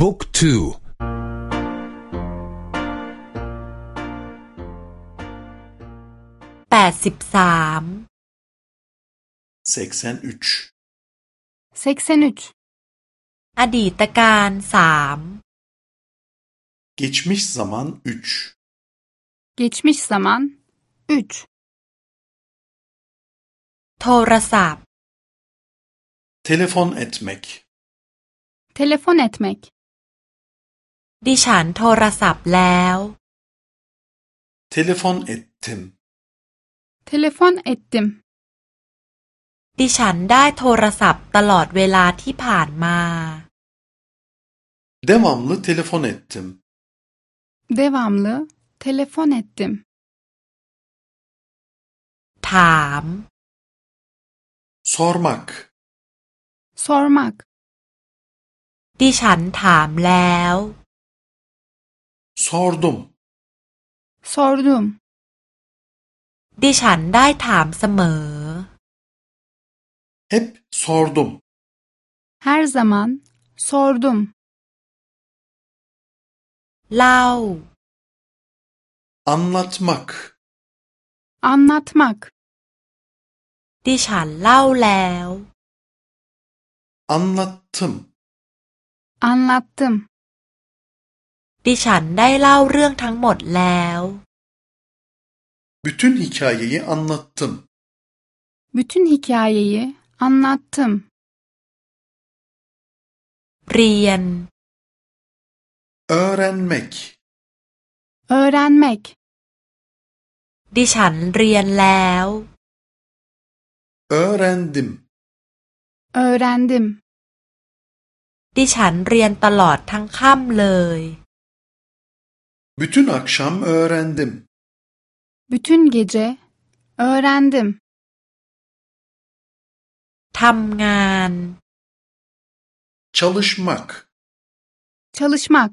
บุ๊กทูแปดสิบสามอดีตการสาม Geçmiş zaman 3 Geçmiş zaman 3 โทรศัพท์ Telefon etmek Telefon etmek ดิฉันโทรศัพท์แล้ว Telefon ettim Telefon ettim ดิฉันได้โทรศัพท์ตลอดเวลาที่ผ่านมา Devamlı telefon ettim Devamlı telefon ettim ถาม Sormak Sormak ดิฉันถามแล้ว Sordum Sordum ดิฉันได้ถามเสมอ Hep sordum Her zaman sordum เล่า Anlatmak Anlatmak ดิฉันเล่าแล้ว Anlattım Anlattım ดิฉันได้เล่าเรื่องทั้งหมดแล้ว Bütün hikayeyi anlattım Bütün hikayeyi anlattım เรียน Öğrenmek Öğrenmek ดิฉันเรียนแล้ว Öğrendim Öğrendim ดิฉันเรียนตลอดทั้งค่ำเลย Bütün akşam öğrendim Bütün gece öğrendim ทำงาน Çalışmak Çalışmak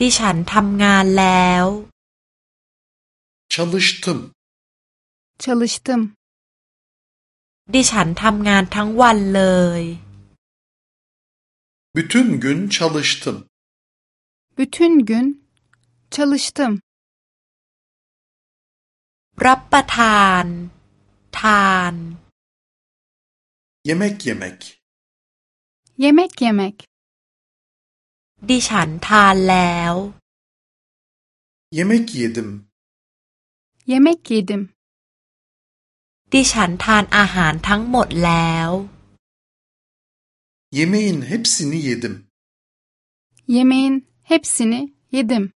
ดิฉันทำงานแล้ว Çalıştım Çalıştım ดิฉันทำงานทั้งวันเลย Bütün gün çalıştım Bütün gün çalıştım รับประทาน ทาน Yemek yemek Yemek yemek ดิฉันทานแล้ว Yemek yedim Yemek yedim ดิฉันทานอาหารทั้งหมดแล้ว Yemeğin hepsini yedim Yemeğin hepsini yedim